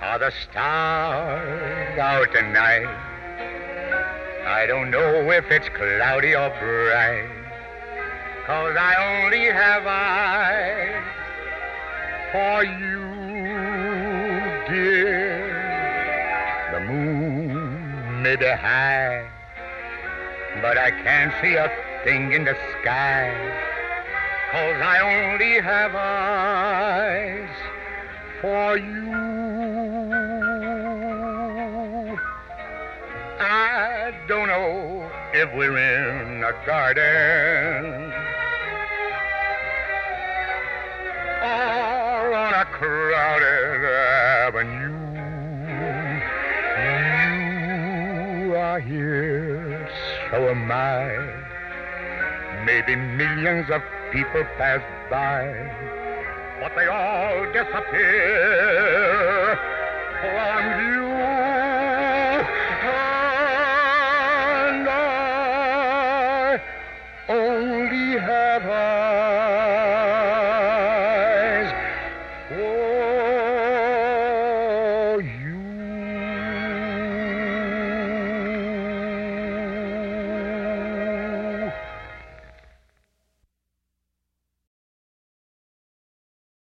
Are the stars out tonight? I don't know if it's cloudy or bright. Cause I only have eyes for you, dear. The moon may be high, but I can't see a thing in the sky. Cause I only have eyes for you. I don't know if we're in a garden or on a crowded avenue. You are here, so am I. Maybe millions of people pass by, but they all disappear from view. And I only have a